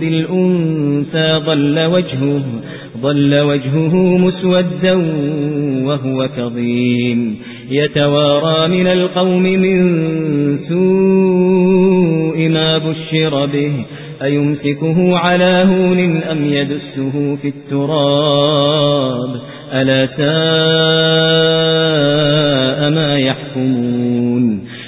بالأنثى ضل وجهه ضل وجهه مسودا وهو كظيم. يتوارى من القوم من سوء ما بشر به أيمسكه على هون أم يدسه في التراب؟ ألا ساء ما يحكمون.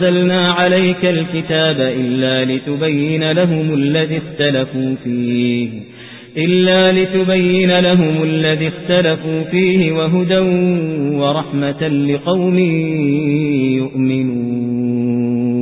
أنزلنا عليك الكتاب إلا لتبين لهم الذي اختلفوا فيه إلا لتبين لهم الذي اختلفوا فيه وهدى ورحمة لقوم يؤمنون.